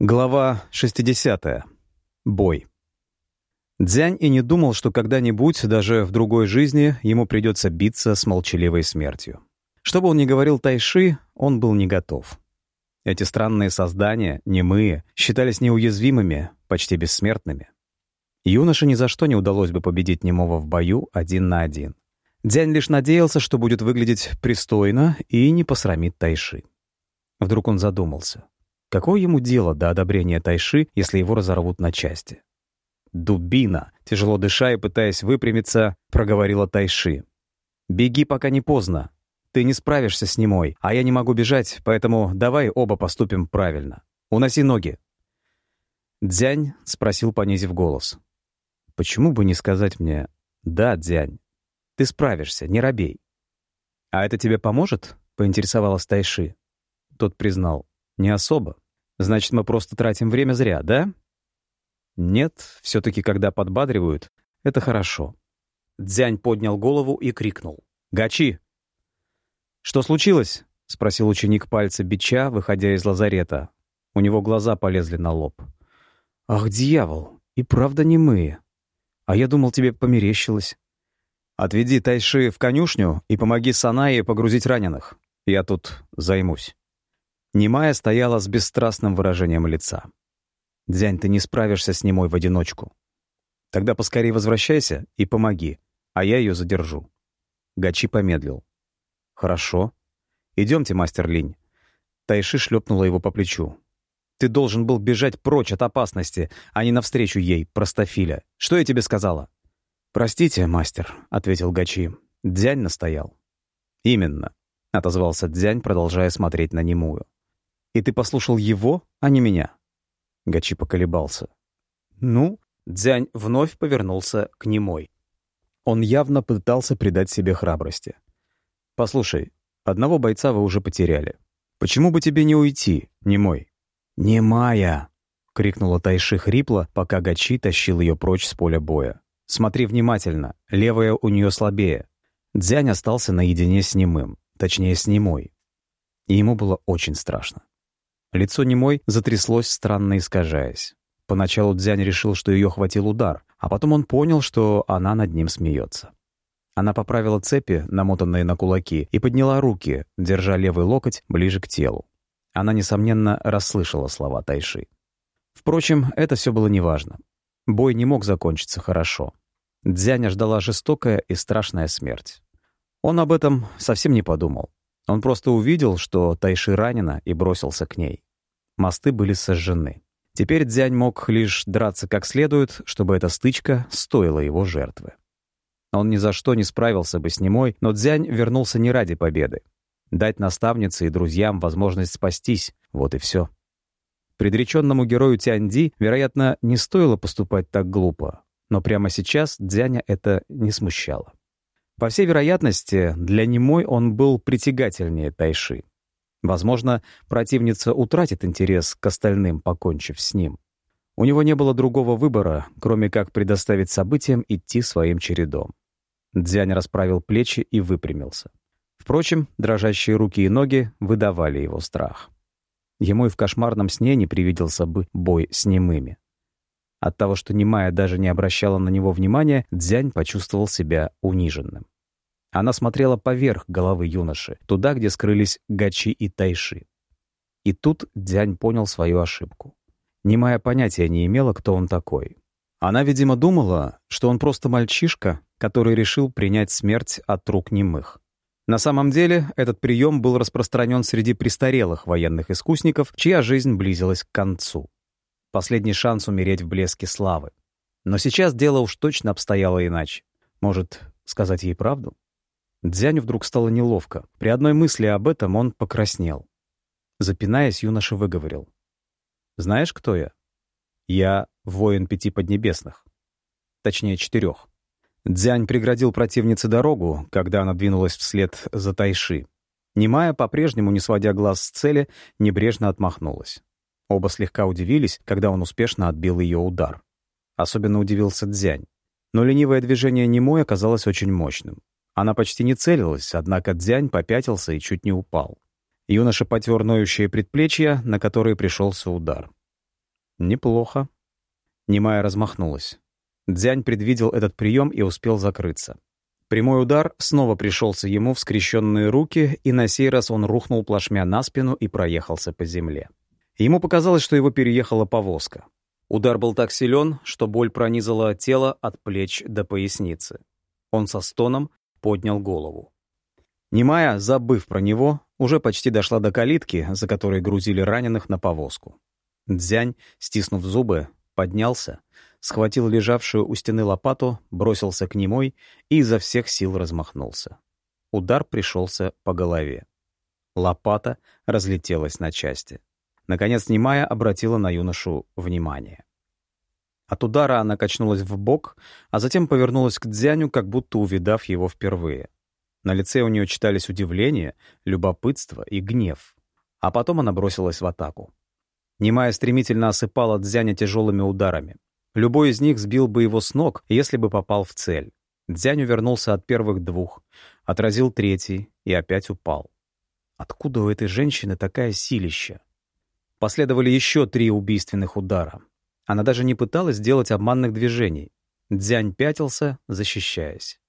Глава 60. Бой. Дзянь и не думал, что когда-нибудь, даже в другой жизни, ему придется биться с молчаливой смертью. Что бы он ни говорил Тайши, он был не готов. Эти странные создания, немые, считались неуязвимыми, почти бессмертными. Юноше ни за что не удалось бы победить немого в бою один на один. Дзянь лишь надеялся, что будет выглядеть пристойно и не посрамит Тайши. Вдруг он задумался — Какое ему дело до одобрения Тайши, если его разорвут на части? «Дубина!» — тяжело дыша и пытаясь выпрямиться, проговорила Тайши. «Беги, пока не поздно. Ты не справишься с немой, а я не могу бежать, поэтому давай оба поступим правильно. Уноси ноги». Дзянь спросил, понизив голос. «Почему бы не сказать мне «Да, Дзянь, ты справишься, не робей». «А это тебе поможет?» — поинтересовалась Тайши. Тот признал. «Не особо. Значит, мы просто тратим время зря, да?» «Нет, все-таки, когда подбадривают, это хорошо». Дзянь поднял голову и крикнул. «Гачи!» «Что случилось?» — спросил ученик пальца бича, выходя из лазарета. У него глаза полезли на лоб. «Ах, дьявол! И правда не мы. А я думал, тебе померещилось. Отведи Тайши в конюшню и помоги Санае погрузить раненых. Я тут займусь». Немая стояла с бесстрастным выражением лица. «Дзянь, ты не справишься с немой в одиночку. Тогда поскорее возвращайся и помоги, а я ее задержу». Гачи помедлил. «Хорошо. Идемте, мастер Линь». Тайши шлепнула его по плечу. «Ты должен был бежать прочь от опасности, а не навстречу ей, простофиля. Что я тебе сказала?» «Простите, мастер», — ответил Гачи. Дзянь настоял. «Именно», — отозвался Дзянь, продолжая смотреть на немую. И ты послушал его, а не меня?» Гачи поколебался. «Ну?» Дзянь вновь повернулся к немой. Он явно пытался придать себе храбрости. «Послушай, одного бойца вы уже потеряли. Почему бы тебе не уйти, немой?» «Немая!» — крикнула Тайши хрипло, пока Гачи тащил ее прочь с поля боя. «Смотри внимательно, левая у нее слабее». Дзянь остался наедине с немым, точнее, с немой. И ему было очень страшно. Лицо немой затряслось, странно искажаясь. Поначалу Дзянь решил, что ее хватил удар, а потом он понял, что она над ним смеется. Она поправила цепи, намотанные на кулаки, и подняла руки, держа левый локоть ближе к телу. Она, несомненно, расслышала слова Тайши. Впрочем, это все было неважно. Бой не мог закончиться хорошо. Дзяня ждала жестокая и страшная смерть. Он об этом совсем не подумал. Он просто увидел, что Тайши ранена, и бросился к ней. Мосты были сожжены. Теперь Дзянь мог лишь драться как следует, чтобы эта стычка стоила его жертвы. Он ни за что не справился бы с немой, но Дзянь вернулся не ради победы. Дать наставнице и друзьям возможность спастись — вот и все. Предреченному герою Тяньди, вероятно, не стоило поступать так глупо, но прямо сейчас Дзяня это не смущало. По всей вероятности, для немой он был притягательнее Тайши. Возможно, противница утратит интерес к остальным, покончив с ним. У него не было другого выбора, кроме как предоставить событиям идти своим чередом. Дзянь расправил плечи и выпрямился. Впрочем, дрожащие руки и ноги выдавали его страх. Ему и в кошмарном сне не привиделся бы бой с немыми. От того, что немая даже не обращала на него внимания, Дзянь почувствовал себя униженным. Она смотрела поверх головы юноши, туда, где скрылись Гачи и Тайши. И тут Дзянь понял свою ошибку. Немая понятия не имела, кто он такой. Она, видимо, думала, что он просто мальчишка, который решил принять смерть от рук немых. На самом деле, этот прием был распространен среди престарелых военных искусников, чья жизнь близилась к концу. Последний шанс умереть в блеске славы. Но сейчас дело уж точно обстояло иначе. Может, сказать ей правду? Дзяню вдруг стало неловко. При одной мысли об этом он покраснел. Запинаясь, юноша выговорил. «Знаешь, кто я? Я воин пяти поднебесных. Точнее, четырех. Дзянь преградил противнице дорогу, когда она двинулась вслед за Тайши. Немая, по-прежнему, не сводя глаз с цели, небрежно отмахнулась. Оба слегка удивились, когда он успешно отбил ее удар. Особенно удивился Дзянь. Но ленивое движение Немой оказалось очень мощным. Она почти не целилась, однако Дзянь попятился и чуть не упал. Юноша потер ноющие предплечья, на которые пришелся удар. Неплохо. Немая размахнулась. Дзянь предвидел этот прием и успел закрыться. Прямой удар снова пришелся ему в скрещенные руки, и на сей раз он рухнул плашмя на спину и проехался по земле. Ему показалось, что его переехала повозка. Удар был так силен, что боль пронизала тело от плеч до поясницы. Он со стоном поднял голову. Немая, забыв про него, уже почти дошла до калитки, за которой грузили раненых на повозку. Дзянь, стиснув зубы, поднялся, схватил лежавшую у стены лопату, бросился к немой и изо всех сил размахнулся. Удар пришелся по голове. Лопата разлетелась на части. Наконец немая обратила на юношу внимание. От удара она качнулась в бок, а затем повернулась к Дзяню, как будто увидав его впервые. На лице у нее читались удивление, любопытство и гнев. А потом она бросилась в атаку. Немая стремительно осыпала Дзяня тяжелыми ударами. Любой из них сбил бы его с ног, если бы попал в цель. Дзянь увернулся от первых двух, отразил третий и опять упал. Откуда у этой женщины такая силища? Последовали еще три убийственных удара. Она даже не пыталась сделать обманных движений. Дзянь пятился, защищаясь.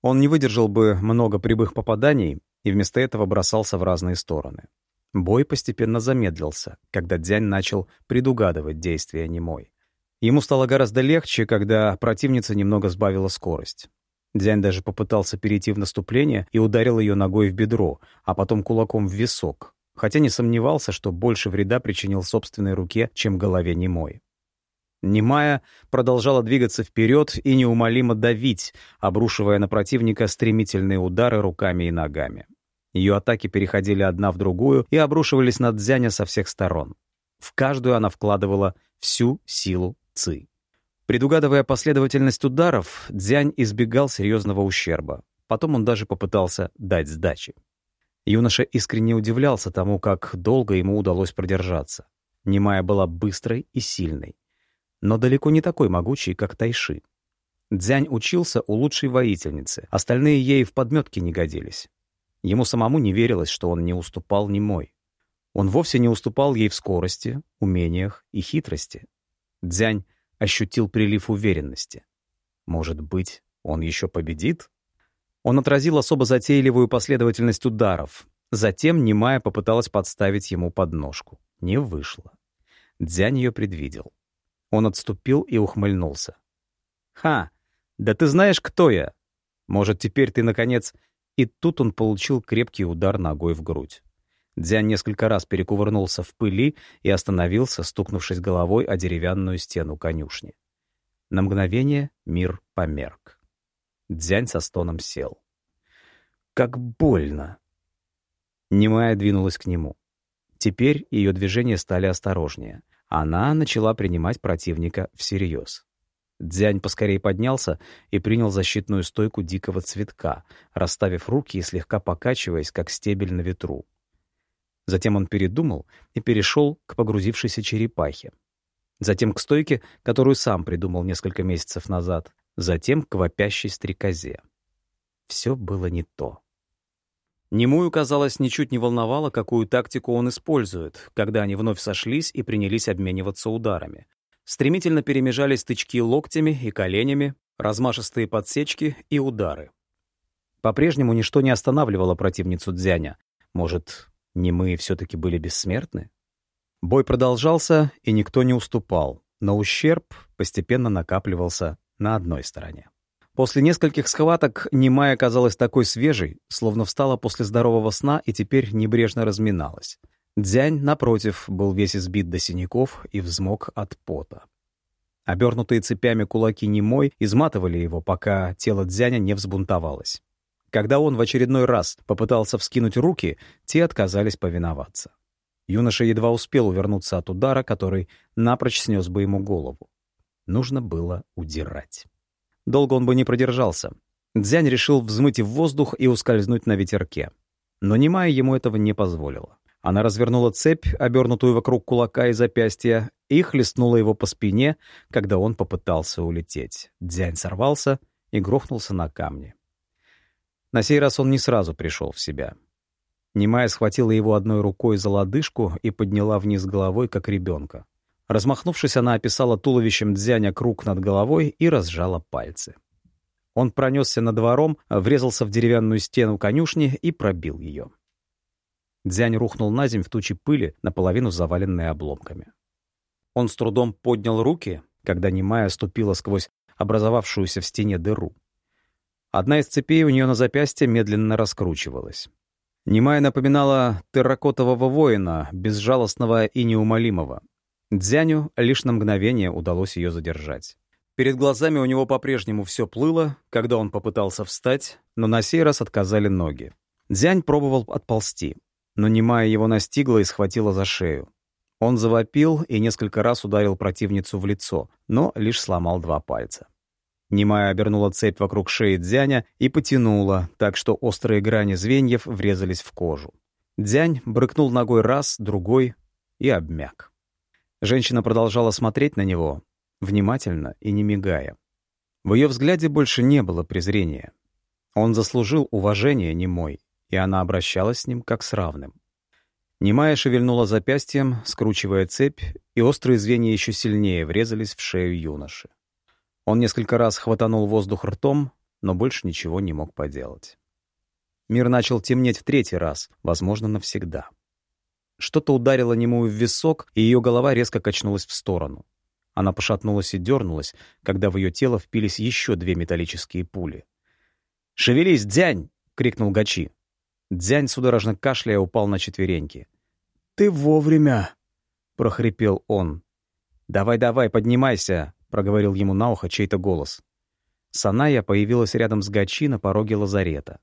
Он не выдержал бы много прибых попаданий и вместо этого бросался в разные стороны. Бой постепенно замедлился, когда Дзянь начал предугадывать действия немой. Ему стало гораздо легче, когда противница немного сбавила скорость. Дзянь даже попытался перейти в наступление и ударил ее ногой в бедро, а потом кулаком в висок, хотя не сомневался, что больше вреда причинил собственной руке, чем голове немой. Немая продолжала двигаться вперед и неумолимо давить, обрушивая на противника стремительные удары руками и ногами. Ее атаки переходили одна в другую и обрушивались на Дзяня со всех сторон. В каждую она вкладывала всю силу Ци. Предугадывая последовательность ударов, Дзянь избегал серьезного ущерба. Потом он даже попытался дать сдачи. Юноша искренне удивлялся тому, как долго ему удалось продержаться. Немая была быстрой и сильной, но далеко не такой могучей, как Тайши. Дзянь учился у лучшей воительницы, остальные ей в подметке не годились. Ему самому не верилось, что он не уступал немой. Он вовсе не уступал ей в скорости, умениях и хитрости. Дзянь ощутил прилив уверенности. Может быть, он еще победит? Он отразил особо затейливую последовательность ударов. Затем Немая попыталась подставить ему подножку. Не вышло. Дзянь ее предвидел. Он отступил и ухмыльнулся. «Ха! Да ты знаешь, кто я! Может, теперь ты, наконец...» И тут он получил крепкий удар ногой в грудь. Дзянь несколько раз перекувырнулся в пыли и остановился, стукнувшись головой о деревянную стену конюшни. На мгновение мир померк. Дзянь со стоном сел. «Как больно!» Немая двинулась к нему. Теперь ее движения стали осторожнее. Она начала принимать противника всерьез. Дзянь поскорее поднялся и принял защитную стойку дикого цветка, расставив руки и слегка покачиваясь, как стебель на ветру. Затем он передумал и перешел к погрузившейся черепахе. Затем к стойке, которую сам придумал несколько месяцев назад. Затем к вопящей стрекозе. Все было не то. Немую, казалось, ничуть не волновало, какую тактику он использует, когда они вновь сошлись и принялись обмениваться ударами. Стремительно перемежались тычки локтями и коленями, размашистые подсечки и удары. По-прежнему ничто не останавливало противницу Дзяня. Может, немые все-таки были бессмертны? Бой продолжался, и никто не уступал, но ущерб постепенно накапливался на одной стороне. После нескольких схваток Немая оказалась такой свежей, словно встала после здорового сна и теперь небрежно разминалась. Дзянь, напротив, был весь избит до синяков и взмок от пота. Обернутые цепями кулаки Немой изматывали его, пока тело Дзяня не взбунтовалось. Когда он в очередной раз попытался вскинуть руки, те отказались повиноваться. Юноша едва успел увернуться от удара, который напрочь снес бы ему голову. Нужно было удирать. Долго он бы не продержался. Дзянь решил взмыть в воздух и ускользнуть на ветерке. Но Немая ему этого не позволила. Она развернула цепь, обернутую вокруг кулака и запястья, и хлестнула его по спине, когда он попытался улететь. Дзянь сорвался и грохнулся на камни. На сей раз он не сразу пришел в себя. Немая схватила его одной рукой за лодыжку и подняла вниз головой, как ребенка. Размахнувшись, она описала туловищем Дзяня круг над головой и разжала пальцы. Он пронесся над двором, врезался в деревянную стену конюшни и пробил ее. Дзянь рухнул на земь в тучи пыли, наполовину заваленной обломками. Он с трудом поднял руки, когда немая ступила сквозь образовавшуюся в стене дыру. Одна из цепей у нее на запястье медленно раскручивалась. Немая напоминала терракотового воина, безжалостного и неумолимого. Дзяню лишь на мгновение удалось ее задержать. Перед глазами у него по-прежнему все плыло, когда он попытался встать, но на сей раз отказали ноги. Дзянь пробовал отползти, но немая его настигла и схватила за шею. Он завопил и несколько раз ударил противницу в лицо, но лишь сломал два пальца. Немая обернула цепь вокруг шеи Дзяня и потянула, так что острые грани звеньев врезались в кожу. Дзянь брыкнул ногой раз, другой и обмяк. Женщина продолжала смотреть на него, внимательно и не мигая. В ее взгляде больше не было презрения. Он заслужил уважение немой, и она обращалась с ним как с равным. Немая шевельнула запястьем, скручивая цепь, и острые звенья еще сильнее врезались в шею юноши. Он несколько раз хватанул воздух ртом, но больше ничего не мог поделать. Мир начал темнеть в третий раз, возможно, навсегда. Что-то ударило немую в висок, и ее голова резко качнулась в сторону. Она пошатнулась и дернулась, когда в ее тело впились еще две металлические пули. «Шевелись, Дзянь!» — крикнул Гачи. Дзянь, судорожно кашляя, упал на четвереньки. «Ты вовремя!» — прохрипел он. «Давай-давай, поднимайся!» проговорил ему на ухо чей-то голос. Саная появилась рядом с Гачи на пороге лазарета.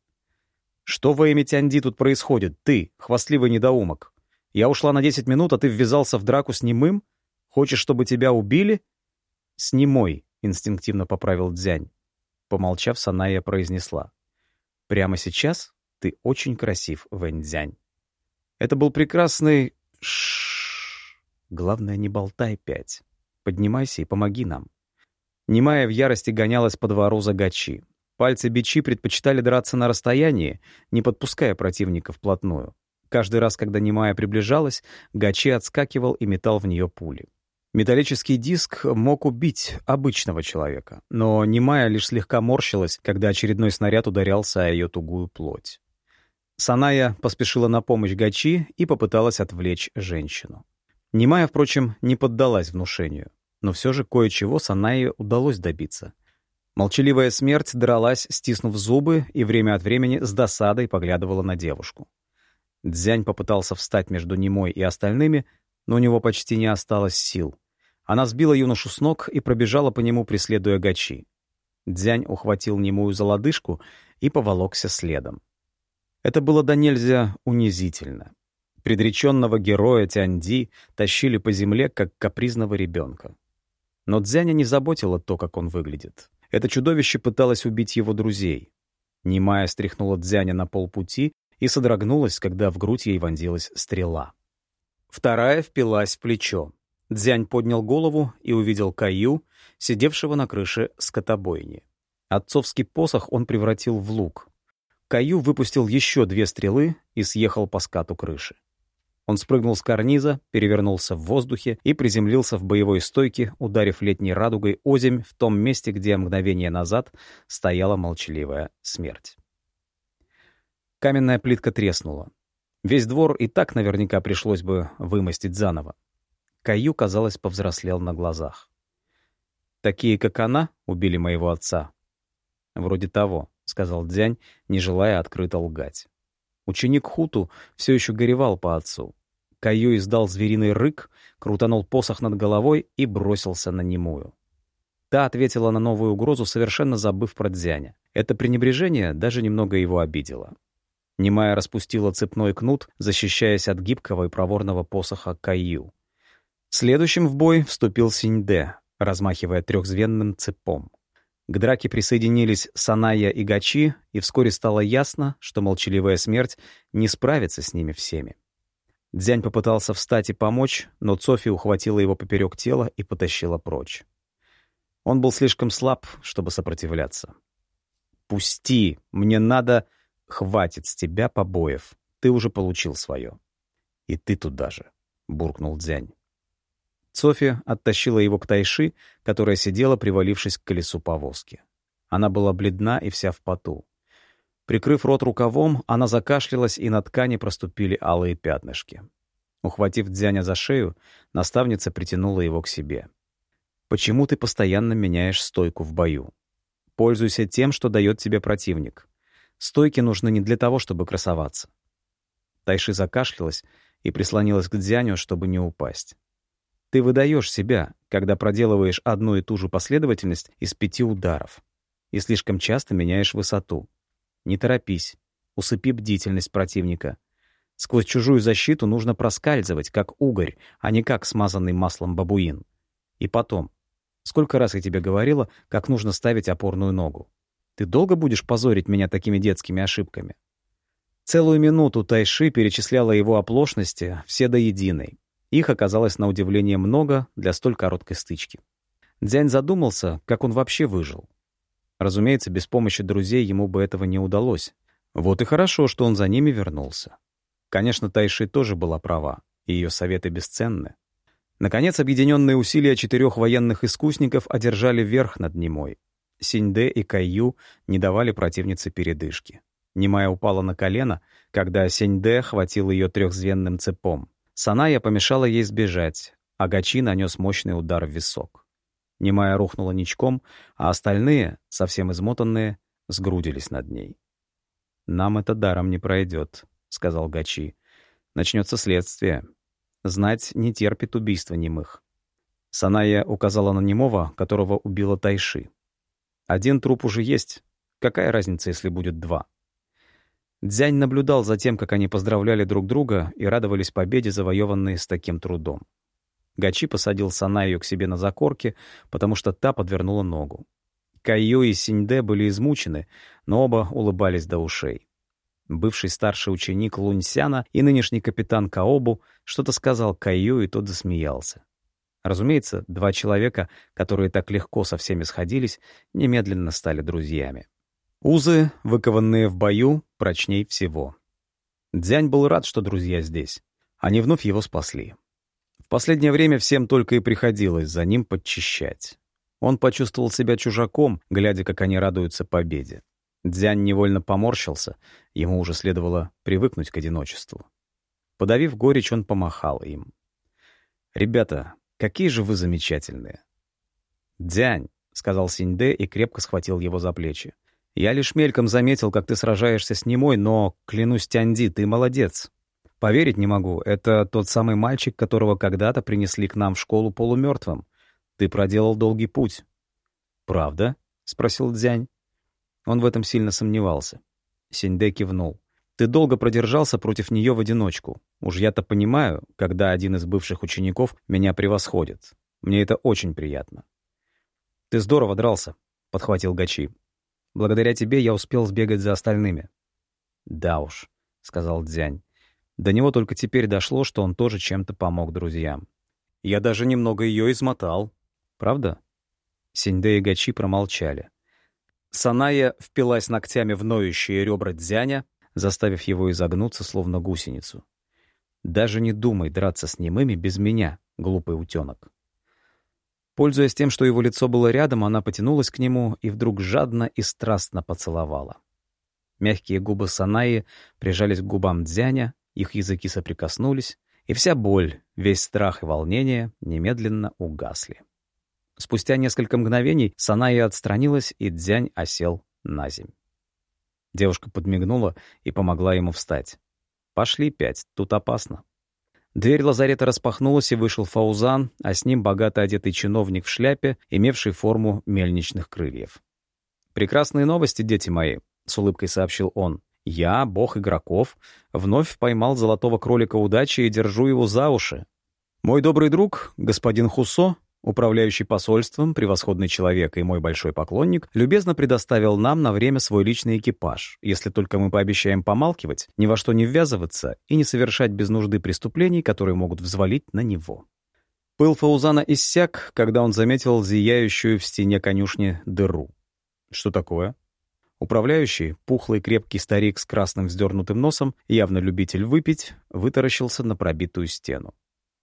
«Что во имя Тяньди тут происходит? Ты, хвастливый недоумок. Я ушла на десять минут, а ты ввязался в драку с немым? Хочешь, чтобы тебя убили?» «С немой», — инстинктивно поправил Дзянь. Помолчав, Саная произнесла. «Прямо сейчас ты очень красив, Вэньцзянь». Это был прекрасный... Ш. Главное, не болтай пять. Поднимайся и помоги нам». Немая в ярости гонялась по двору за гачи. Пальцы бичи предпочитали драться на расстоянии, не подпуская противника вплотную. Каждый раз, когда Немая приближалась, Гачи отскакивал и метал в нее пули. Металлический диск мог убить обычного человека, но Немая лишь слегка морщилась, когда очередной снаряд ударялся о ее тугую плоть. Саная поспешила на помощь Гачи и попыталась отвлечь женщину. Немая, впрочем, не поддалась внушению. Но все же кое-чего Санае удалось добиться. Молчаливая смерть дралась, стиснув зубы, и время от времени с досадой поглядывала на девушку. Дзянь попытался встать между Немой и остальными, но у него почти не осталось сил. Она сбила юношу с ног и пробежала по нему, преследуя Гачи. Дзянь ухватил Немую за лодыжку и поволокся следом. Это было до нельзя унизительно. Предреченного героя Тяньди тащили по земле, как капризного ребенка. Но Дзяня не заботило то, как он выглядит. Это чудовище пыталось убить его друзей. Немая стряхнула Дзяня на полпути и содрогнулась, когда в грудь ей вонзилась стрела. Вторая впилась в плечо. Дзянь поднял голову и увидел Каю, сидевшего на крыше скотобойни. Отцовский посох он превратил в лук. Каю выпустил еще две стрелы и съехал по скату крыши. Он спрыгнул с карниза, перевернулся в воздухе и приземлился в боевой стойке, ударив летней радугой озимь в том месте, где мгновение назад стояла молчаливая смерть. Каменная плитка треснула. Весь двор и так наверняка пришлось бы вымостить заново. Каю, казалось, повзрослел на глазах. «Такие, как она, убили моего отца». «Вроде того», — сказал Дзянь, не желая открыто лгать. Ученик Хуту все еще горевал по отцу. Каю издал звериный рык, крутанул посох над головой и бросился на немую. Та ответила на новую угрозу, совершенно забыв про Дзяня. Это пренебрежение даже немного его обидело. Немая распустила цепной кнут, защищаясь от гибкого и проворного посоха Каю. Следующим в бой вступил Синьде, размахивая трехзвенным цепом. К драке присоединились Саная и Гачи, и вскоре стало ясно, что молчаливая смерть не справится с ними всеми. Дзянь попытался встать и помочь, но Цофи ухватила его поперек тела и потащила прочь. Он был слишком слаб, чтобы сопротивляться. «Пусти! Мне надо... Хватит с тебя побоев. Ты уже получил свое. И ты туда же», — буркнул Дзянь. Софи оттащила его к Тайши, которая сидела, привалившись к колесу повозки. Она была бледна и вся в поту. Прикрыв рот рукавом, она закашлялась, и на ткани проступили алые пятнышки. Ухватив Дзяня за шею, наставница притянула его к себе. «Почему ты постоянно меняешь стойку в бою? Пользуйся тем, что дает тебе противник. Стойки нужны не для того, чтобы красоваться». Тайши закашлялась и прислонилась к Дзяню, чтобы не упасть. «Ты выдаешь себя, когда проделываешь одну и ту же последовательность из пяти ударов и слишком часто меняешь высоту. Не торопись. Усыпи бдительность противника. Сквозь чужую защиту нужно проскальзывать, как угорь, а не как смазанный маслом бабуин. И потом. Сколько раз я тебе говорила, как нужно ставить опорную ногу? Ты долго будешь позорить меня такими детскими ошибками? Целую минуту Тайши перечисляла его оплошности, все до единой. Их оказалось на удивление много для столь короткой стычки. Дзянь задумался, как он вообще выжил. Разумеется, без помощи друзей ему бы этого не удалось. Вот и хорошо, что он за ними вернулся. Конечно, Тайши тоже была права, и ее советы бесценны. Наконец, объединенные усилия четырех военных искусников одержали верх над Немой. Синьде и Кайю не давали противнице передышки. Немая упала на колено, когда Синьде хватил ее трехзвенным цепом. Саная помешала ей сбежать, а Гачи нанес мощный удар в висок. Немая рухнула ничком, а остальные, совсем измотанные, сгрудились над ней. «Нам это даром не пройдет», — сказал Гачи. «Начнется следствие. Знать не терпит убийства немых». Саная указала на немого, которого убила Тайши. «Один труп уже есть. Какая разница, если будет два?» Дзянь наблюдал за тем, как они поздравляли друг друга и радовались победе, завоеванной с таким трудом. Гачи посадил Санаю к себе на закорке, потому что та подвернула ногу. Кайо и Синьде были измучены, но оба улыбались до ушей. Бывший старший ученик Луньсяна и нынешний капитан Каобу что-то сказал Кайо, и тот засмеялся. Разумеется, два человека, которые так легко со всеми сходились, немедленно стали друзьями. Узы, выкованные в бою, прочней всего. Дзянь был рад, что друзья здесь. Они вновь его спасли последнее время всем только и приходилось за ним подчищать. Он почувствовал себя чужаком, глядя, как они радуются победе. Дзянь невольно поморщился, ему уже следовало привыкнуть к одиночеству. Подавив горечь, он помахал им. «Ребята, какие же вы замечательные!» «Дзянь», — сказал Синьде и крепко схватил его за плечи. «Я лишь мельком заметил, как ты сражаешься с немой, но, клянусь Тяньди, ты молодец. Поверить не могу, это тот самый мальчик, которого когда-то принесли к нам в школу полумертвым. Ты проделал долгий путь. «Правда?» — спросил Дзянь. Он в этом сильно сомневался. Синьде кивнул. «Ты долго продержался против нее в одиночку. Уж я-то понимаю, когда один из бывших учеников меня превосходит. Мне это очень приятно». «Ты здорово дрался», — подхватил Гачи. «Благодаря тебе я успел сбегать за остальными». «Да уж», — сказал Дзянь. До него только теперь дошло, что он тоже чем-то помог друзьям. Я даже немного ее измотал. Правда? Синьде и Гачи промолчали. Саная впилась ногтями в ноющие ребра Дзяня, заставив его изогнуться, словно гусеницу. «Даже не думай драться с немыми без меня, глупый утенок». Пользуясь тем, что его лицо было рядом, она потянулась к нему и вдруг жадно и страстно поцеловала. Мягкие губы Санаи прижались к губам Дзяня, их языки соприкоснулись, и вся боль, весь страх и волнение немедленно угасли. Спустя несколько мгновений Саная отстранилась, и Дзянь осел на земь. Девушка подмигнула и помогла ему встать. «Пошли пять, тут опасно». Дверь лазарета распахнулась, и вышел Фаузан, а с ним богато одетый чиновник в шляпе, имевший форму мельничных крыльев. «Прекрасные новости, дети мои», — с улыбкой сообщил он. Я, бог игроков, вновь поймал золотого кролика удачи и держу его за уши. Мой добрый друг, господин Хусо, управляющий посольством, превосходный человек и мой большой поклонник, любезно предоставил нам на время свой личный экипаж, если только мы пообещаем помалкивать, ни во что не ввязываться и не совершать без нужды преступлений, которые могут взвалить на него. Пыл Фаузана иссяк, когда он заметил зияющую в стене конюшни дыру. Что такое? Управляющий, пухлый крепкий старик с красным вздернутым носом, явно любитель выпить, вытаращился на пробитую стену.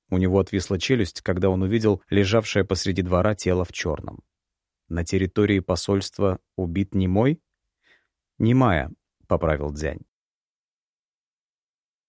У него отвисла челюсть, когда он увидел лежавшее посреди двора тело в черном. На территории посольства убит не мой? «Немая», — поправил Дзянь.